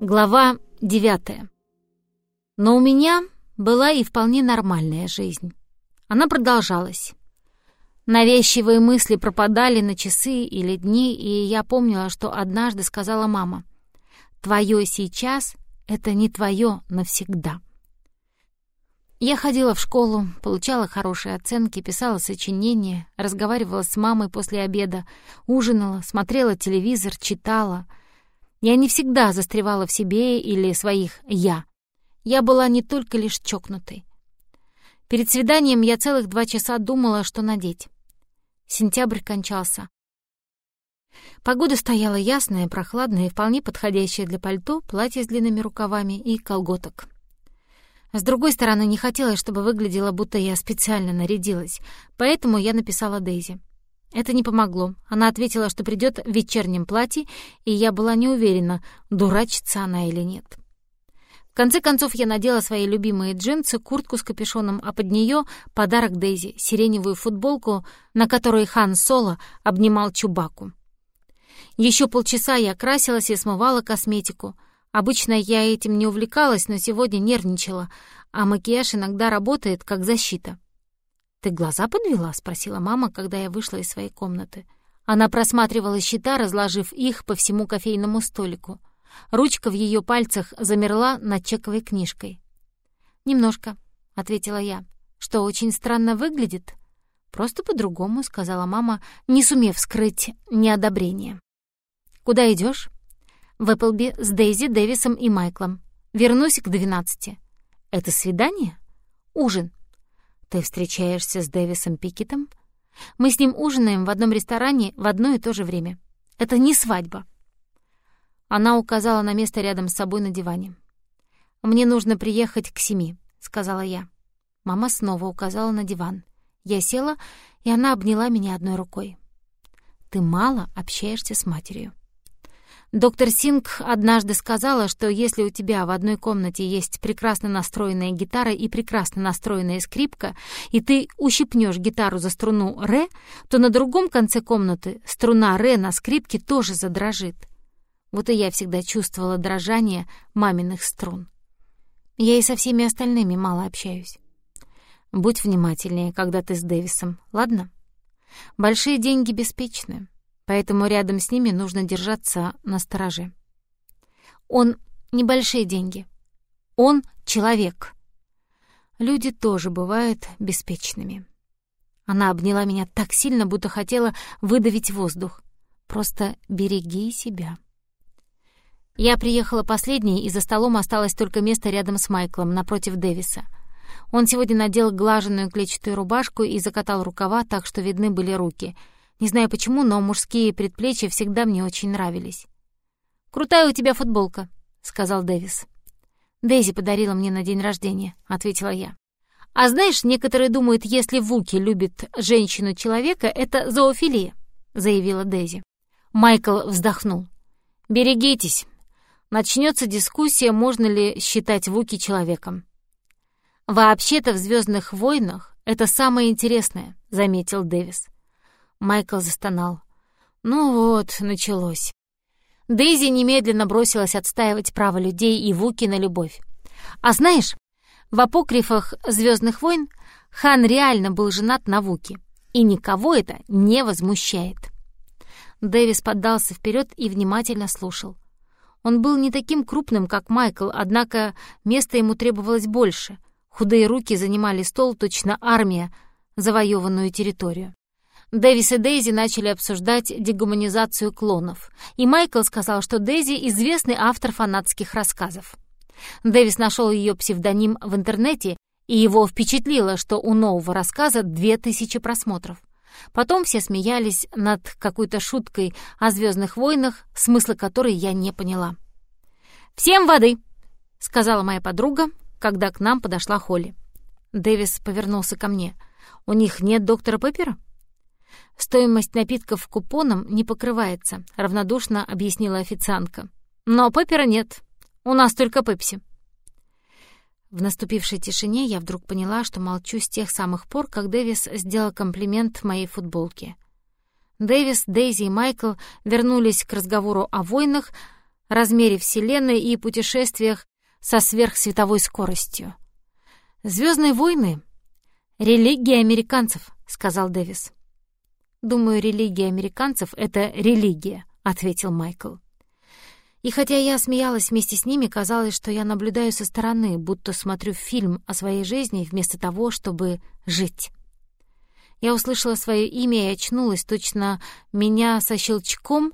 Глава девятая. Но у меня была и вполне нормальная жизнь. Она продолжалась. Навязчивые мысли пропадали на часы или дни, и я помнила, что однажды сказала мама, «Твое сейчас — это не твое навсегда». Я ходила в школу, получала хорошие оценки, писала сочинения, разговаривала с мамой после обеда, ужинала, смотрела телевизор, читала — я не всегда застревала в себе или своих «я». Я была не только лишь чокнутой. Перед свиданием я целых два часа думала, что надеть. Сентябрь кончался. Погода стояла ясная, прохладная и вполне подходящая для пальто, платья с длинными рукавами и колготок. С другой стороны, не хотелось, чтобы выглядело, будто я специально нарядилась, поэтому я написала Дейзи. Это не помогло. Она ответила, что придет в вечернем платье, и я была не уверена, дурачится она или нет. В конце концов, я надела свои любимые джинсы, куртку с капюшоном, а под нее подарок Дейзи — сиреневую футболку, на которой Хан Соло обнимал Чубаку. Еще полчаса я красилась и смывала косметику. Обычно я этим не увлекалась, но сегодня нервничала, а макияж иногда работает как защита. «Ты глаза подвела?» — спросила мама, когда я вышла из своей комнаты. Она просматривала счета, разложив их по всему кофейному столику. Ручка в ее пальцах замерла над чековой книжкой. «Немножко», — ответила я. «Что очень странно выглядит?» «Просто по-другому», — сказала мама, не сумев скрыть неодобрение. «Куда идешь? «В Эпплби с Дейзи, Дэвисом и Майклом. Вернусь к двенадцати». «Это свидание?» «Ужин», «Ты встречаешься с Дэвисом Пикетом?» «Мы с ним ужинаем в одном ресторане в одно и то же время. Это не свадьба». Она указала на место рядом с собой на диване. «Мне нужно приехать к семи», — сказала я. Мама снова указала на диван. Я села, и она обняла меня одной рукой. «Ты мало общаешься с матерью». Доктор Синг однажды сказала, что если у тебя в одной комнате есть прекрасно настроенная гитара и прекрасно настроенная скрипка, и ты ущипнешь гитару за струну ре, то на другом конце комнаты струна ре на скрипке тоже задрожит. Вот и я всегда чувствовала дрожание маминых струн. Я и со всеми остальными мало общаюсь. Будь внимательнее, когда ты с Дэвисом, ладно? Большие деньги беспечны поэтому рядом с ними нужно держаться на стороже. Он небольшие деньги. Он человек. Люди тоже бывают беспечными. Она обняла меня так сильно, будто хотела выдавить воздух. Просто береги себя. Я приехала последней, и за столом осталось только место рядом с Майклом, напротив Дэвиса. Он сегодня надел глаженную клетчатую рубашку и закатал рукава так, что видны были руки — не знаю почему, но мужские предплечья всегда мне очень нравились. «Крутая у тебя футболка», — сказал Дэвис. «Дейзи подарила мне на день рождения», — ответила я. «А знаешь, некоторые думают, если Вуки любит женщину-человека, это зоофилия», — заявила Дейзи. Майкл вздохнул. «Берегитесь. Начнется дискуссия, можно ли считать Вуки человеком». «Вообще-то в «Звездных войнах» это самое интересное», — заметил Дэвис. Майкл застонал. Ну вот, началось. Дейзи немедленно бросилась отстаивать право людей и Вуки на любовь. А знаешь, в апокрифах «Звездных войн» Хан реально был женат на Вуки, и никого это не возмущает. Дэвис поддался вперед и внимательно слушал. Он был не таким крупным, как Майкл, однако места ему требовалось больше. Худые руки занимали стол, точно армия, завоеванную территорию. Дэвис и Дейзи начали обсуждать дегуманизацию клонов, и Майкл сказал, что Дейзи — известный автор фанатских рассказов. Дэвис нашел ее псевдоним в интернете, и его впечатлило, что у нового рассказа две тысячи просмотров. Потом все смеялись над какой-то шуткой о «Звездных войнах», смысла которой я не поняла. «Всем воды!» — сказала моя подруга, когда к нам подошла Холли. Дэвис повернулся ко мне. «У них нет доктора Пеппера?» «Стоимость напитков купоном не покрывается», — равнодушно объяснила официантка. «Но пеппера нет. У нас только пепси». В наступившей тишине я вдруг поняла, что молчу с тех самых пор, как Дэвис сделал комплимент моей футболке. Дэвис, Дейзи и Майкл вернулись к разговору о войнах, размере Вселенной и путешествиях со сверхсветовой скоростью. «Звездные войны — религия американцев», — сказал Дэвис. «Думаю, религия американцев — это религия», — ответил Майкл. И хотя я смеялась вместе с ними, казалось, что я наблюдаю со стороны, будто смотрю фильм о своей жизни вместо того, чтобы жить. Я услышала свое имя и очнулась, точно меня со щелчком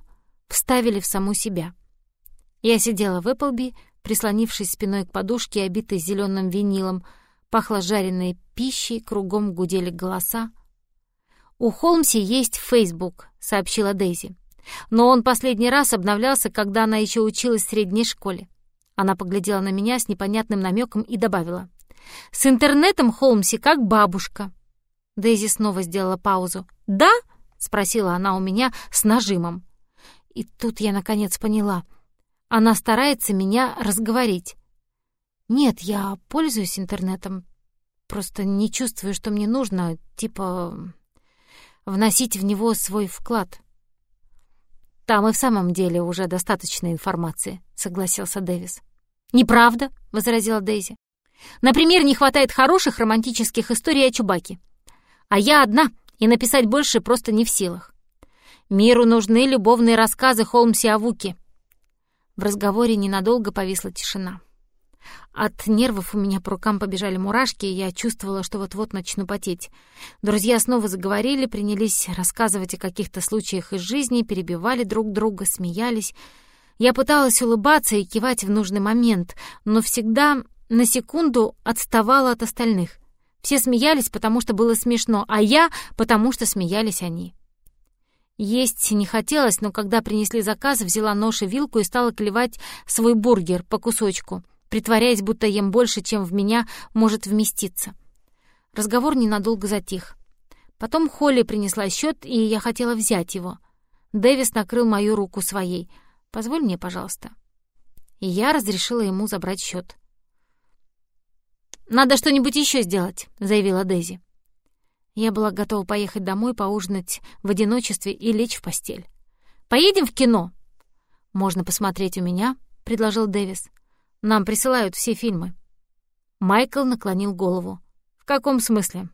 вставили в саму себя. Я сидела в Эпплби, прислонившись спиной к подушке, обитой зеленым винилом, пахло жареной пищей, кругом гудели голоса. «У Холмси есть Фейсбук», — сообщила Дейзи. Но он последний раз обновлялся, когда она еще училась в средней школе. Она поглядела на меня с непонятным намеком и добавила. «С интернетом Холмси как бабушка». Дейзи снова сделала паузу. «Да?» — спросила она у меня с нажимом. И тут я наконец поняла. Она старается меня разговорить. «Нет, я пользуюсь интернетом. Просто не чувствую, что мне нужно, типа, вносить в него свой вклад». «Там и в самом деле уже достаточно информации», — согласился Дэвис. «Неправда», — возразила Дейзи. «Например, не хватает хороших романтических историй о Чубаке. А я одна, и написать больше просто не в силах. Миру нужны любовные рассказы Холмси о Вуке». В разговоре ненадолго повисла тишина. От нервов у меня по рукам побежали мурашки, и я чувствовала, что вот-вот начну потеть. Друзья снова заговорили, принялись рассказывать о каких-то случаях из жизни, перебивали друг друга, смеялись. Я пыталась улыбаться и кивать в нужный момент, но всегда на секунду отставала от остальных. Все смеялись, потому что было смешно, а я — потому что смеялись они. Есть не хотелось, но когда принесли заказ, взяла нож и вилку и стала клевать свой бургер по кусочку — притворяясь, будто ем больше, чем в меня может вместиться. Разговор ненадолго затих. Потом Холли принесла счет, и я хотела взять его. Дэвис накрыл мою руку своей. «Позволь мне, пожалуйста». И я разрешила ему забрать счет. «Надо что-нибудь еще сделать», — заявила Дейзи. Я была готова поехать домой, поужинать в одиночестве и лечь в постель. «Поедем в кино?» «Можно посмотреть у меня», — предложил Дэвис. Нам присылают все фильмы». Майкл наклонил голову. «В каком смысле?»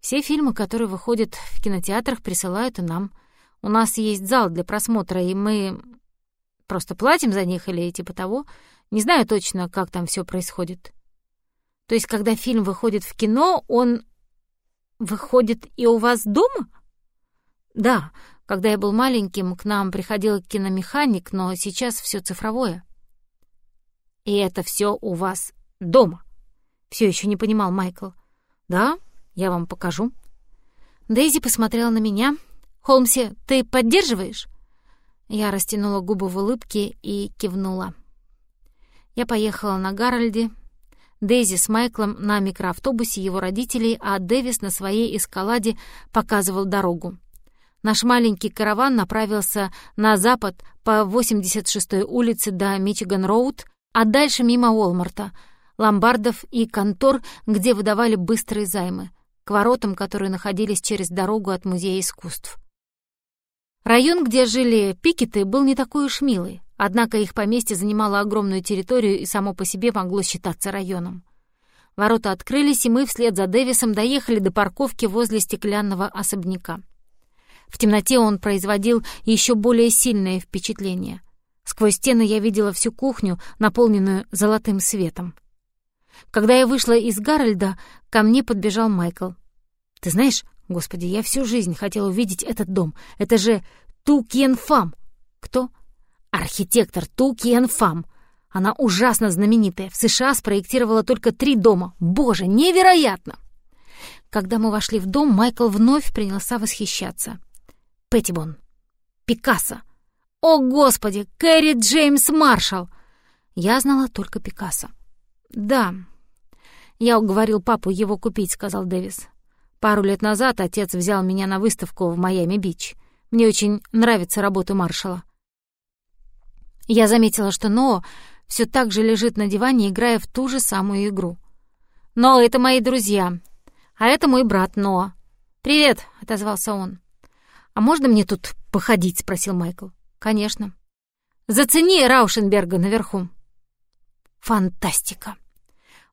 «Все фильмы, которые выходят в кинотеатрах, присылают и нам. У нас есть зал для просмотра, и мы просто платим за них или типа того. Не знаю точно, как там все происходит». «То есть, когда фильм выходит в кино, он выходит и у вас дома?» «Да, когда я был маленьким, к нам приходил киномеханик, но сейчас все цифровое». «И это все у вас дома?» Все еще не понимал Майкл. «Да, я вам покажу». Дейзи посмотрела на меня. «Холмси, ты поддерживаешь?» Я растянула губы в улыбке и кивнула. Я поехала на Гарольде, Дейзи с Майклом на микроавтобусе его родителей, а Дэвис на своей эскаладе показывал дорогу. Наш маленький караван направился на запад по 86-й улице до Мичиган-Роуд, а дальше мимо Уолмарта, ломбардов и контор, где выдавали быстрые займы, к воротам, которые находились через дорогу от Музея искусств. Район, где жили пикеты, был не такой уж милый, однако их поместье занимало огромную территорию и само по себе могло считаться районом. Ворота открылись, и мы вслед за Дэвисом доехали до парковки возле стеклянного особняка. В темноте он производил еще более сильное впечатление — Сквозь стены я видела всю кухню, наполненную золотым светом. Когда я вышла из Гарольда, ко мне подбежал Майкл. «Ты знаешь, господи, я всю жизнь хотел увидеть этот дом. Это же Ту Кен Фам». «Кто?» «Архитектор Ту Кен Фам. Она ужасно знаменитая. В США спроектировала только три дома. Боже, невероятно!» Когда мы вошли в дом, Майкл вновь принялся восхищаться. «Петтибон. Пикассо. «О, Господи! Кэрри Джеймс Маршалл!» Я знала только Пикассо. «Да, я уговорил папу его купить», — сказал Дэвис. «Пару лет назад отец взял меня на выставку в Майами-Бич. Мне очень нравится работа Маршалла». Я заметила, что Ноа все так же лежит на диване, играя в ту же самую игру. «Но это мои друзья, а это мой брат Ноа». «Привет», — отозвался он. «А можно мне тут походить?» — спросил Майкл. «Конечно». Зацени Раушенберга наверху». Фантастика!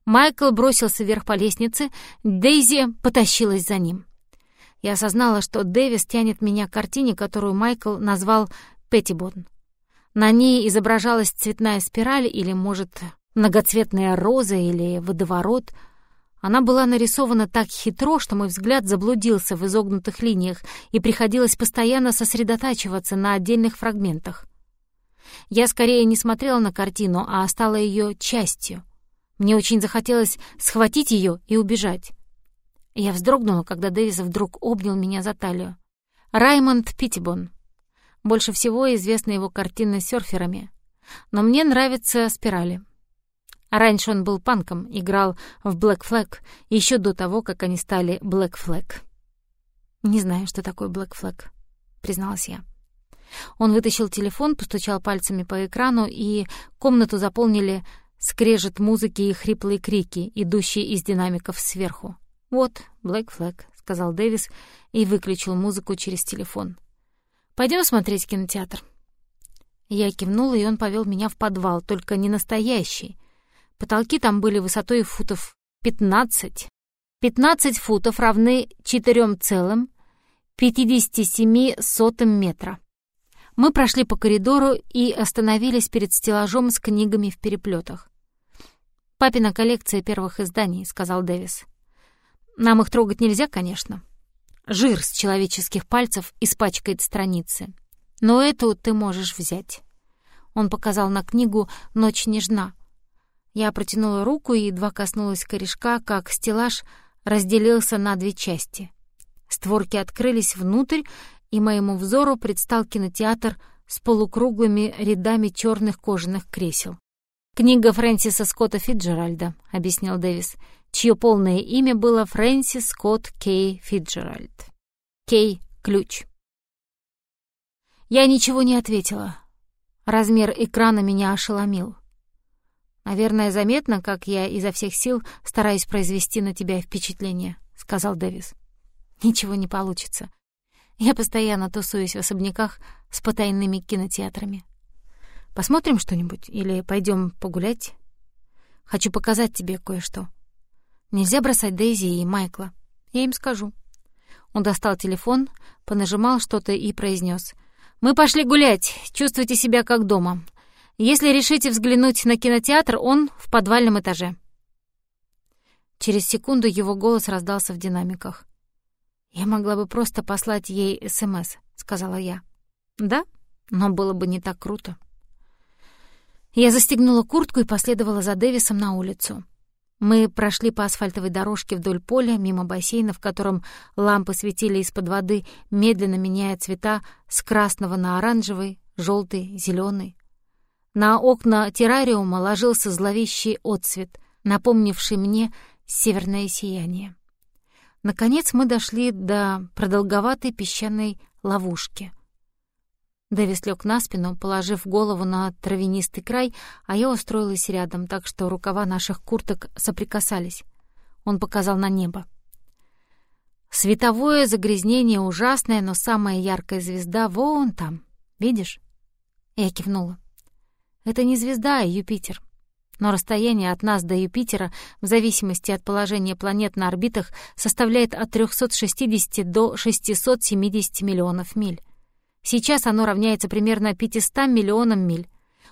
Майкл бросился вверх по лестнице, Дейзи потащилась за ним. Я осознала, что Дэвис тянет меня к картине, которую Майкл назвал «Петтибон». На ней изображалась цветная спираль или, может, многоцветная роза или водоворот. Она была нарисована так хитро, что мой взгляд заблудился в изогнутых линиях, и приходилось постоянно сосредотачиваться на отдельных фрагментах. Я скорее не смотрела на картину, а стала ее частью. Мне очень захотелось схватить ее и убежать. Я вздрогнула, когда Дэвис вдруг обнял меня за талию. Раймонд Питтибон. Больше всего известна его картины с серферами. Но мне нравятся спирали. Раньше он был панком, играл в Black Flag еще до того, как они стали Black Flag. «Не знаю, что такое Black Flag», — призналась я. Он вытащил телефон, постучал пальцами по экрану, и комнату заполнили скрежет музыки и хриплые крики, идущие из динамиков сверху. «Вот, Black Flag», — сказал Дэвис и выключил музыку через телефон. Пойдем смотреть кинотеатр». Я кивнула, и он повел меня в подвал, только не настоящий. Потолки там были высотой футов 15. 15 футов равны 4,57 метра. Мы прошли по коридору и остановились перед стеллажом с книгами в переплетах. «Папина коллекция первых изданий», — сказал Дэвис. Нам их трогать нельзя, конечно. Жир с человеческих пальцев испачкает страницы. Но эту ты можешь взять. Он показал на книгу «Ночь нежна». Я протянула руку и едва коснулась корешка, как стеллаж разделился на две части. Створки открылись внутрь, и моему взору предстал кинотеатр с полукруглыми рядами черных кожаных кресел. «Книга Фрэнсиса Скотта Фиджеральда», — объяснил Дэвис чье полное имя было Фрэнсис Скотт Кей Фиджеральд. Кей — ключ. Я ничего не ответила. Размер экрана меня ошеломил. «Наверное, заметно, как я изо всех сил стараюсь произвести на тебя впечатление», — сказал Дэвис. «Ничего не получится. Я постоянно тусуюсь в особняках с потайными кинотеатрами. Посмотрим что-нибудь или пойдем погулять? Хочу показать тебе кое-что». Нельзя бросать Дейзи и Майкла. Я им скажу. Он достал телефон, понажимал что-то и произнес: «Мы пошли гулять. Чувствуйте себя как дома. Если решите взглянуть на кинотеатр, он в подвальном этаже». Через секунду его голос раздался в динамиках. «Я могла бы просто послать ей СМС», — сказала я. «Да, но было бы не так круто». Я застегнула куртку и последовала за Дэвисом на улицу. Мы прошли по асфальтовой дорожке вдоль поля, мимо бассейна, в котором лампы светили из-под воды, медленно меняя цвета с красного на оранжевый, желтый, зеленый. На окна террариума ложился зловещий отцвет, напомнивший мне северное сияние. Наконец мы дошли до продолговатой песчаной ловушки — Дэвис лег на спину, положив голову на травянистый край, а я устроилась рядом, так что рукава наших курток соприкасались. Он показал на небо. Световое загрязнение ужасное, но самая яркая звезда вон там. Видишь? Я кивнула. Это не звезда, а Юпитер. Но расстояние от нас до Юпитера, в зависимости от положения планет на орбитах, составляет от 360 до 670 миллионов миль. Сейчас оно равняется примерно 500 миллионам миль,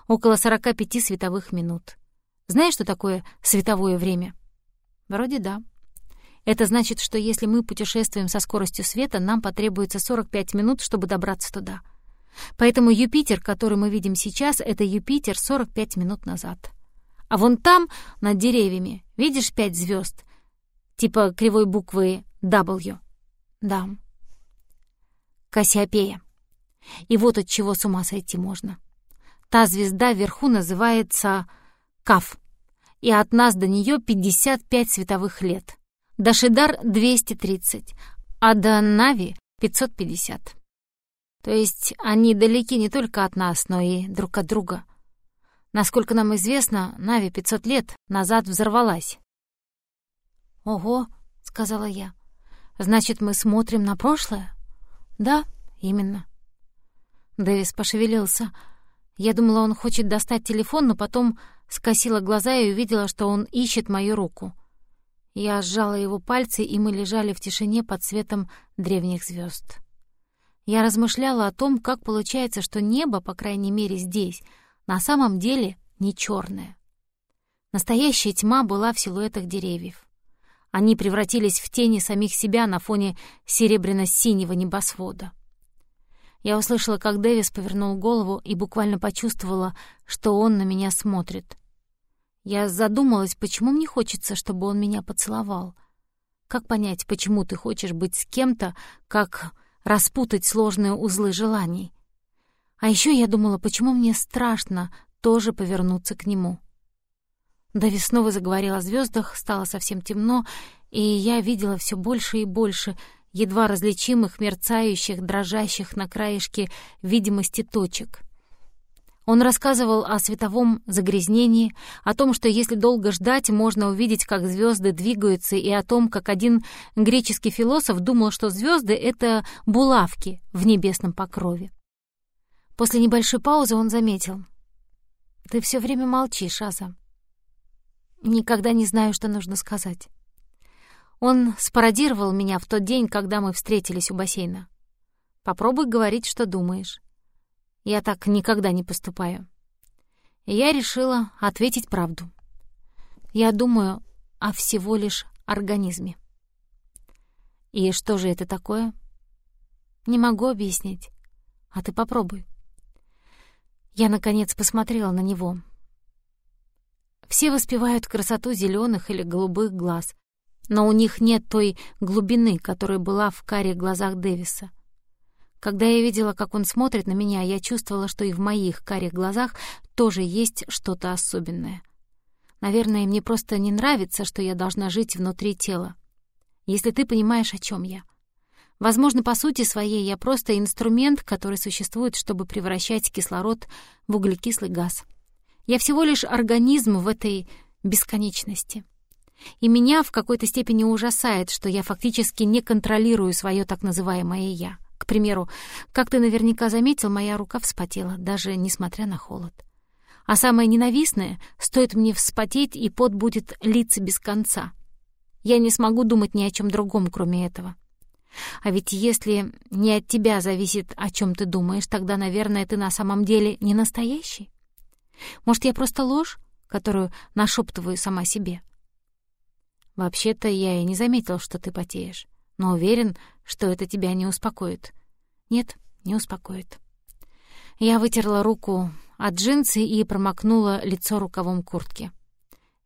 около 45 световых минут. Знаешь, что такое световое время? Вроде да. Это значит, что если мы путешествуем со скоростью света, нам потребуется 45 минут, чтобы добраться туда. Поэтому Юпитер, который мы видим сейчас, это Юпитер 45 минут назад. А вон там, над деревьями, видишь пять звезд, типа кривой буквы W? Да. Кассиопея. И вот от чего с ума сойти можно. Та звезда вверху называется Каф, и от нас до нее 55 световых лет. До Шидар 230, а до Нави 550. То есть они далеки не только от нас, но и друг от друга. Насколько нам известно, Нави 500 лет назад взорвалась. «Ого», — сказала я, — «значит, мы смотрим на прошлое?» «Да, именно». Дэвис пошевелился. Я думала, он хочет достать телефон, но потом скосила глаза и увидела, что он ищет мою руку. Я сжала его пальцы, и мы лежали в тишине под светом древних звезд. Я размышляла о том, как получается, что небо, по крайней мере здесь, на самом деле не черное. Настоящая тьма была в силуэтах деревьев. Они превратились в тени самих себя на фоне серебряно-синего небосвода. Я услышала, как Дэвис повернул голову и буквально почувствовала, что он на меня смотрит. Я задумалась, почему мне хочется, чтобы он меня поцеловал. Как понять, почему ты хочешь быть с кем-то, как распутать сложные узлы желаний? А еще я думала, почему мне страшно тоже повернуться к нему. Дэвис снова заговорил о звездах, стало совсем темно, и я видела все больше и больше едва различимых, мерцающих, дрожащих на краешке видимости точек. Он рассказывал о световом загрязнении, о том, что если долго ждать, можно увидеть, как звезды двигаются, и о том, как один греческий философ думал, что звезды — это булавки в небесном покрове. После небольшой паузы он заметил. «Ты все время молчишь, Аза. Никогда не знаю, что нужно сказать». Он спародировал меня в тот день, когда мы встретились у бассейна. «Попробуй говорить, что думаешь». Я так никогда не поступаю. Я решила ответить правду. Я думаю о всего лишь организме. И что же это такое? Не могу объяснить. А ты попробуй. Я, наконец, посмотрела на него. Все воспевают красоту зеленых или голубых глаз, но у них нет той глубины, которая была в каре глазах Дэвиса. Когда я видела, как он смотрит на меня, я чувствовала, что и в моих карих глазах тоже есть что-то особенное. Наверное, мне просто не нравится, что я должна жить внутри тела. Если ты понимаешь, о чем я. Возможно, по сути своей я просто инструмент, который существует, чтобы превращать кислород в углекислый газ. Я всего лишь организм в этой бесконечности. И меня в какой-то степени ужасает, что я фактически не контролирую свое так называемое «я». К примеру, как ты наверняка заметил, моя рука вспотела, даже несмотря на холод. А самое ненавистное, стоит мне вспотеть, и пот будет литься без конца. Я не смогу думать ни о чем другом, кроме этого. А ведь если не от тебя зависит, о чем ты думаешь, тогда, наверное, ты на самом деле не настоящий. Может, я просто ложь, которую нашептываю сама себе? Вообще-то я и не заметил, что ты потеешь но уверен, что это тебя не успокоит. Нет, не успокоит. Я вытерла руку от джинсы и промокнула лицо рукавом куртки.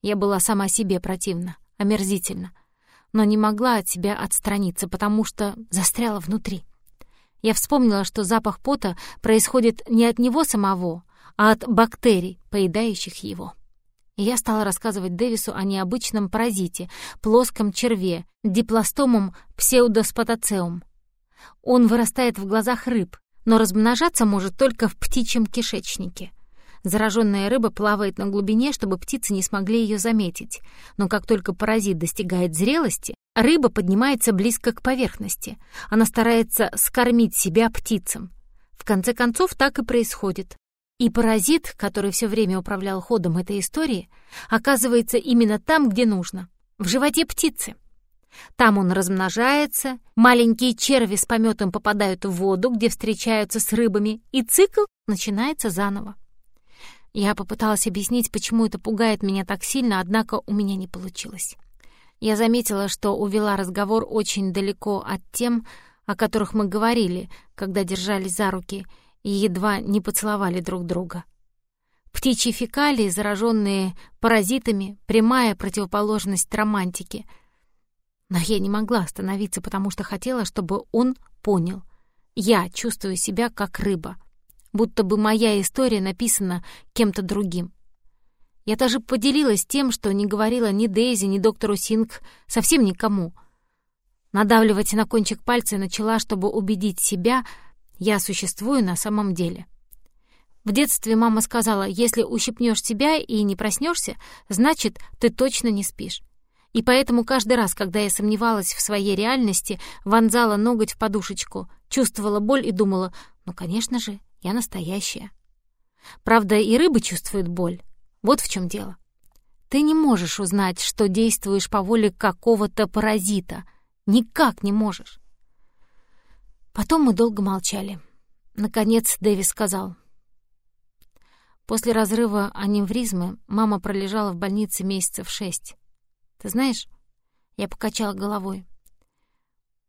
Я была сама себе противна, омерзительно, но не могла от себя отстраниться, потому что застряла внутри. Я вспомнила, что запах пота происходит не от него самого, а от бактерий, поедающих его я стала рассказывать Дэвису о необычном паразите, плоском черве, дипластомум псеудоспотоцеум. Он вырастает в глазах рыб, но размножаться может только в птичьем кишечнике. Зараженная рыба плавает на глубине, чтобы птицы не смогли ее заметить. Но как только паразит достигает зрелости, рыба поднимается близко к поверхности. Она старается скормить себя птицам. В конце концов, так и происходит. И паразит, который все время управлял ходом этой истории, оказывается именно там, где нужно, в животе птицы. Там он размножается, маленькие черви с пометом попадают в воду, где встречаются с рыбами, и цикл начинается заново. Я попыталась объяснить, почему это пугает меня так сильно, однако у меня не получилось. Я заметила, что увела разговор очень далеко от тем, о которых мы говорили, когда держались за руки — и едва не поцеловали друг друга. Птичьи фекалии, зараженные паразитами, прямая противоположность романтики. Но я не могла остановиться, потому что хотела, чтобы он понял. Я чувствую себя как рыба, будто бы моя история написана кем-то другим. Я даже поделилась тем, что не говорила ни Дейзи, ни доктору Синг, совсем никому. Надавливать на кончик пальца начала, чтобы убедить себя — я существую на самом деле. В детстве мама сказала, если ущипнешь себя и не проснешься, значит, ты точно не спишь. И поэтому каждый раз, когда я сомневалась в своей реальности, вонзала ноготь в подушечку, чувствовала боль и думала, ну, конечно же, я настоящая. Правда, и рыбы чувствуют боль. Вот в чем дело. Ты не можешь узнать, что действуешь по воле какого-то паразита. Никак не можешь. Потом мы долго молчали. Наконец Дэвис сказал. После разрыва аневризмы мама пролежала в больнице месяцев шесть. Ты знаешь, я покачала головой.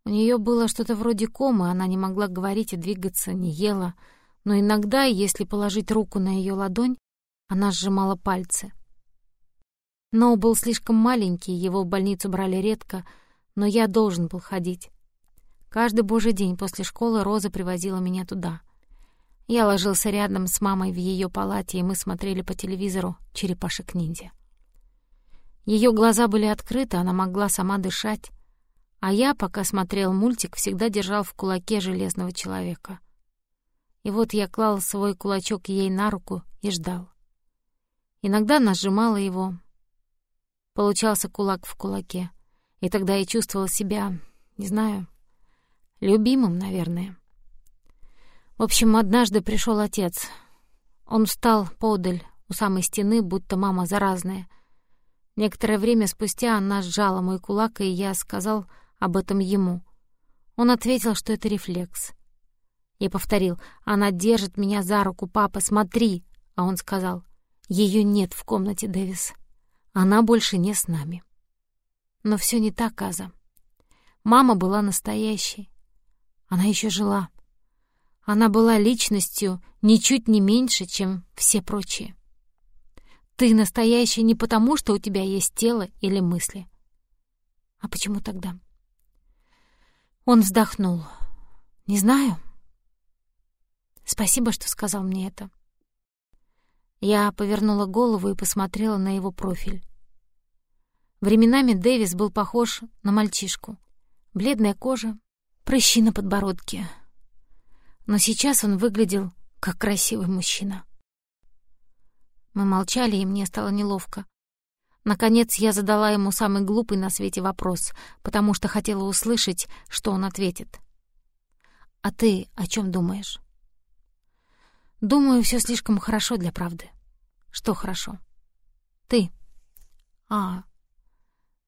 У нее было что-то вроде комы, она не могла говорить и двигаться, не ела, но иногда, если положить руку на ее ладонь, она сжимала пальцы. Ноу был слишком маленький, его в больницу брали редко, но я должен был ходить. Каждый божий день после школы Роза привозила меня туда. Я ложился рядом с мамой в ее палате, и мы смотрели по телевизору «Черепашек-ниндзя». Ее глаза были открыты, она могла сама дышать, а я, пока смотрел мультик, всегда держал в кулаке железного человека. И вот я клал свой кулачок ей на руку и ждал. Иногда нажимала его. Получался кулак в кулаке. И тогда я чувствовал себя, не знаю, любимым, наверное. В общем, однажды пришел отец. Он встал подаль у самой стены, будто мама заразная. Некоторое время спустя она сжала мой кулак, и я сказал об этом ему. Он ответил, что это рефлекс. Я повторил, она держит меня за руку, папа, смотри. А он сказал, ее нет в комнате, Дэвис. Она больше не с нами. Но все не так, Аза. Мама была настоящей. Она еще жила. Она была личностью ничуть не меньше, чем все прочие. Ты настоящий не потому, что у тебя есть тело или мысли. А почему тогда? Он вздохнул. «Не знаю. Спасибо, что сказал мне это». Я повернула голову и посмотрела на его профиль. Временами Дэвис был похож на мальчишку. Бледная кожа, прыщи на подбородке. Но сейчас он выглядел как красивый мужчина. Мы молчали, и мне стало неловко. Наконец я задала ему самый глупый на свете вопрос, потому что хотела услышать, что он ответит. «А ты о чем думаешь?» «Думаю, все слишком хорошо для правды». «Что хорошо?» «Ты». «А...»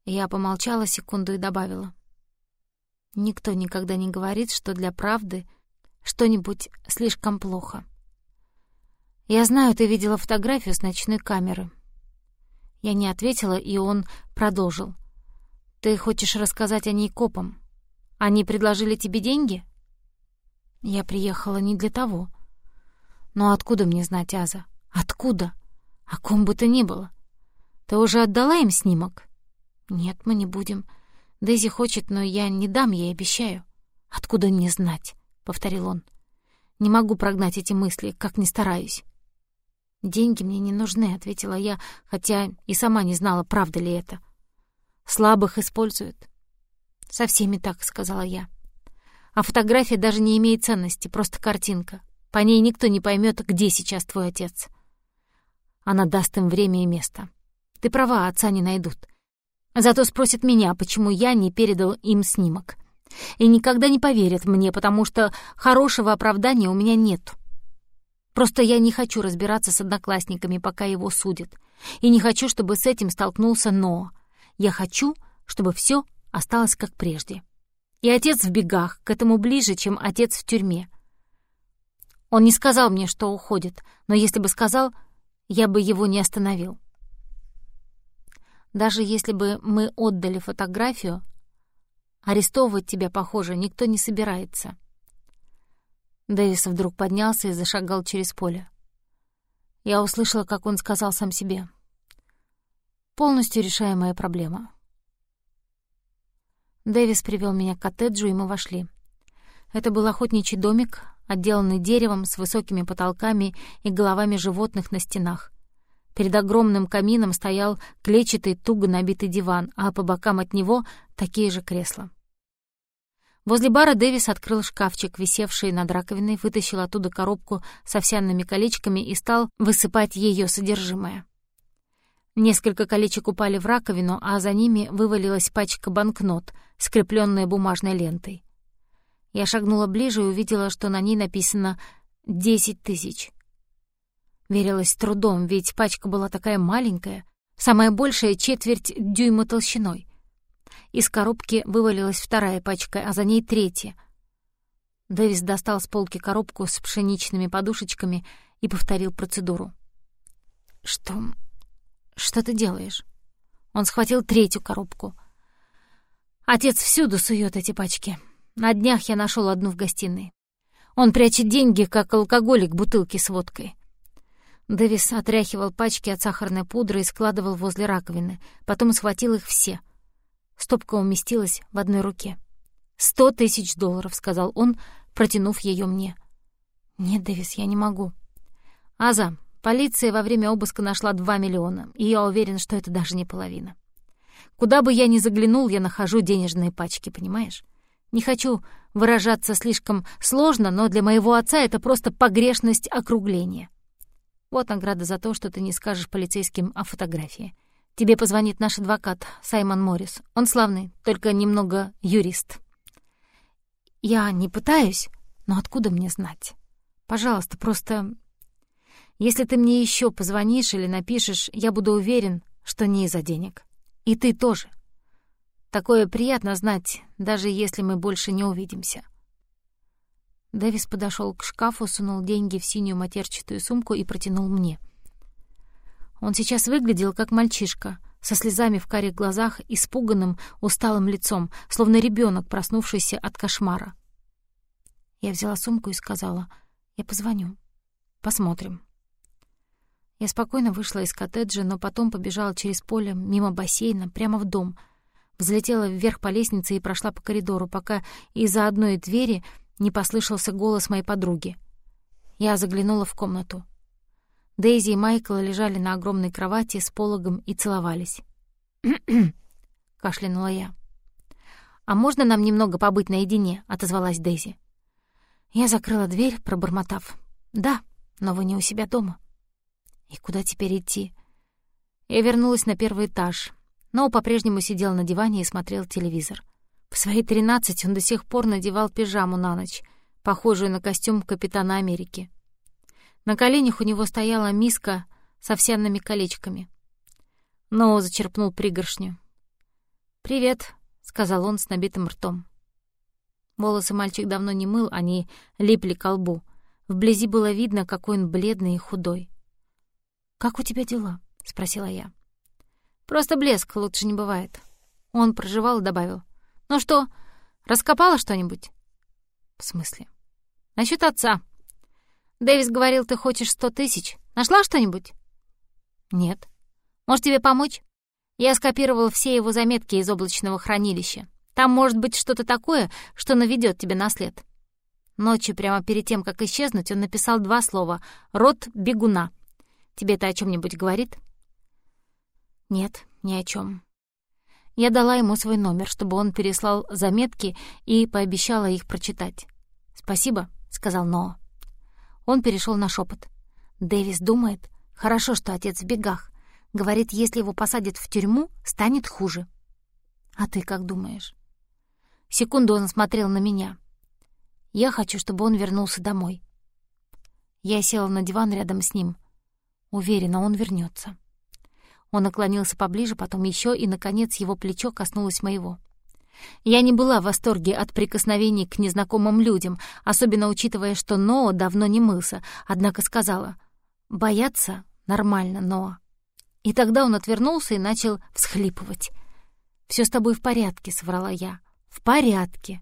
Я помолчала секунду и добавила. «Никто никогда не говорит, что для правды что-нибудь слишком плохо». «Я знаю, ты видела фотографию с ночной камеры. Я не ответила, и он продолжил. «Ты хочешь рассказать о ней копам? Они предложили тебе деньги?» «Я приехала не для того». «Но откуда мне знать, Аза? Откуда? О ком бы то ни было. Ты уже отдала им снимок?» «Нет, мы не будем. Дейзи хочет, но я не дам ей, обещаю». «Откуда мне знать?» — повторил он. «Не могу прогнать эти мысли, как ни стараюсь». «Деньги мне не нужны», — ответила я, хотя и сама не знала, правда ли это. «Слабых используют». «Со всеми так», — сказала я. «А фотография даже не имеет ценности, просто картинка. По ней никто не поймет, где сейчас твой отец. Она даст им время и место. Ты права, отца не найдут. Зато спросят меня, почему я не передал им снимок. И никогда не поверят мне, потому что хорошего оправдания у меня нет». Просто я не хочу разбираться с одноклассниками, пока его судят. И не хочу, чтобы с этим столкнулся Но. Я хочу, чтобы все осталось как прежде. И отец в бегах, к этому ближе, чем отец в тюрьме. Он не сказал мне, что уходит, но если бы сказал, я бы его не остановил. Даже если бы мы отдали фотографию, арестовывать тебя, похоже, никто не собирается. Дэвис вдруг поднялся и зашагал через поле. Я услышала, как он сказал сам себе. «Полностью решаемая проблема». Дэвис привел меня к коттеджу, и мы вошли. Это был охотничий домик, отделанный деревом с высокими потолками и головами животных на стенах. Перед огромным камином стоял клетчатый, туго набитый диван, а по бокам от него — такие же кресла. Возле бара Дэвис открыл шкафчик, висевший над раковиной, вытащил оттуда коробку с овсяными колечками и стал высыпать ее содержимое. Несколько колечек упали в раковину, а за ними вывалилась пачка банкнот, скрепленная бумажной лентой. Я шагнула ближе и увидела, что на ней написано «десять тысяч». Верилось трудом, ведь пачка была такая маленькая, самая большая — четверть дюйма толщиной. Из коробки вывалилась вторая пачка, а за ней третья. Дэвис достал с полки коробку с пшеничными подушечками и повторил процедуру. «Что... что ты делаешь?» Он схватил третью коробку. «Отец всюду сует эти пачки. На днях я нашел одну в гостиной. Он прячет деньги, как алкоголик, бутылки с водкой. Дэвис отряхивал пачки от сахарной пудры и складывал возле раковины. Потом схватил их все. Стопка уместилась в одной руке. «Сто тысяч долларов», — сказал он, протянув ее мне. «Нет, Дэвис, я не могу». «Аза, полиция во время обыска нашла два миллиона, и я уверен, что это даже не половина. Куда бы я ни заглянул, я нахожу денежные пачки, понимаешь? Не хочу выражаться слишком сложно, но для моего отца это просто погрешность округления. Вот награда за то, что ты не скажешь полицейским о фотографии. Тебе позвонит наш адвокат, Саймон Моррис. Он славный, только немного юрист. Я не пытаюсь, но откуда мне знать? Пожалуйста, просто... Если ты мне еще позвонишь или напишешь, я буду уверен, что не из-за денег. И ты тоже. Такое приятно знать, даже если мы больше не увидимся. Дэвис подошел к шкафу, сунул деньги в синюю матерчатую сумку и протянул мне. Он сейчас выглядел как мальчишка, со слезами в карих глазах, испуганным, усталым лицом, словно ребенок, проснувшийся от кошмара. Я взяла сумку и сказала, «Я позвоню. Посмотрим». Я спокойно вышла из коттеджа, но потом побежала через поле, мимо бассейна, прямо в дом. Взлетела вверх по лестнице и прошла по коридору, пока из-за одной двери не послышался голос моей подруги. Я заглянула в комнату. Дейзи и Майкл лежали на огромной кровати с пологом и целовались. кашлянула я. «А можно нам немного побыть наедине?» — отозвалась Дейзи. Я закрыла дверь, пробормотав. «Да, но вы не у себя дома». «И куда теперь идти?» Я вернулась на первый этаж, но по-прежнему сидел на диване и смотрел телевизор. В свои тринадцать он до сих пор надевал пижаму на ночь, похожую на костюм капитана Америки. На коленях у него стояла миска с овсяными колечками. Но зачерпнул пригоршню. «Привет», — сказал он с набитым ртом. Волосы мальчик давно не мыл, они липли к лбу. Вблизи было видно, какой он бледный и худой. «Как у тебя дела?» — спросила я. «Просто блеск, лучше не бывает». Он проживал и добавил. «Ну что, раскопала что-нибудь?» «В смысле?» «Насчет отца. Дэвис говорил, ты хочешь сто тысяч. Нашла что-нибудь?» «Нет. Может, тебе помочь?» Я скопировал все его заметки из облачного хранилища. Там может быть что-то такое, что наведет тебе на след. Ночью, прямо перед тем, как исчезнуть, он написал два слова «Рот бегуна». Тебе это о чем нибудь говорит? Нет, ни о чем. Я дала ему свой номер, чтобы он переслал заметки и пообещала их прочитать. «Спасибо», — сказал Ноа. Он перешел на шепот. Дэвис думает, хорошо, что отец в бегах. Говорит, если его посадят в тюрьму, станет хуже. А ты как думаешь? Секунду он смотрел на меня. Я хочу, чтобы он вернулся домой. Я села на диван рядом с ним. Уверена, он вернется. Он наклонился поближе, потом еще, и, наконец, его плечо коснулось моего. Я не была в восторге от прикосновений к незнакомым людям, особенно учитывая, что Ноа давно не мылся, однако сказала «Бояться нормально, Ноа». И тогда он отвернулся и начал всхлипывать. «Все с тобой в порядке», — соврала я. «В порядке.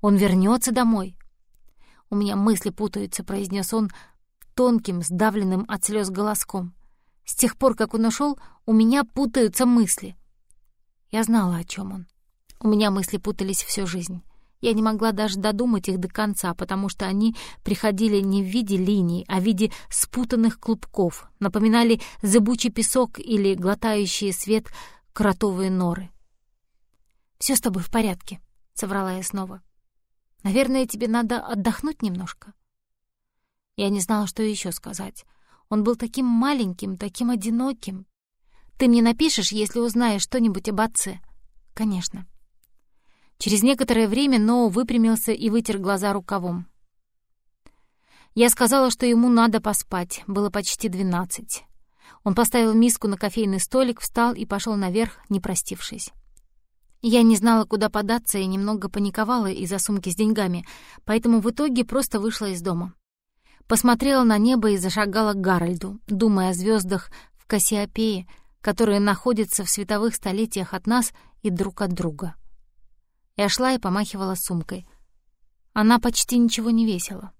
Он вернется домой». «У меня мысли путаются», — произнес он тонким, сдавленным от слез голоском. С тех пор, как он ушел, у меня путаются мысли. Я знала, о чем он. У меня мысли путались всю жизнь. Я не могла даже додумать их до конца, потому что они приходили не в виде линий, а в виде спутанных клубков, напоминали зыбучий песок или глотающие свет кротовые норы. «Все с тобой в порядке», — соврала я снова. «Наверное, тебе надо отдохнуть немножко». Я не знала, что еще сказать. Он был таким маленьким, таким одиноким. Ты мне напишешь, если узнаешь что-нибудь об отце? Конечно. Через некоторое время Ноу выпрямился и вытер глаза рукавом. Я сказала, что ему надо поспать, было почти двенадцать. Он поставил миску на кофейный столик, встал и пошел наверх, не простившись. Я не знала, куда податься и немного паниковала из-за сумки с деньгами, поэтому в итоге просто вышла из дома. Посмотрела на небо и зашагала к Гарольду, думая о звездах в Кассиопее, которые находятся в световых столетиях от нас и друг от друга. Я шла и помахивала сумкой. Она почти ничего не весила.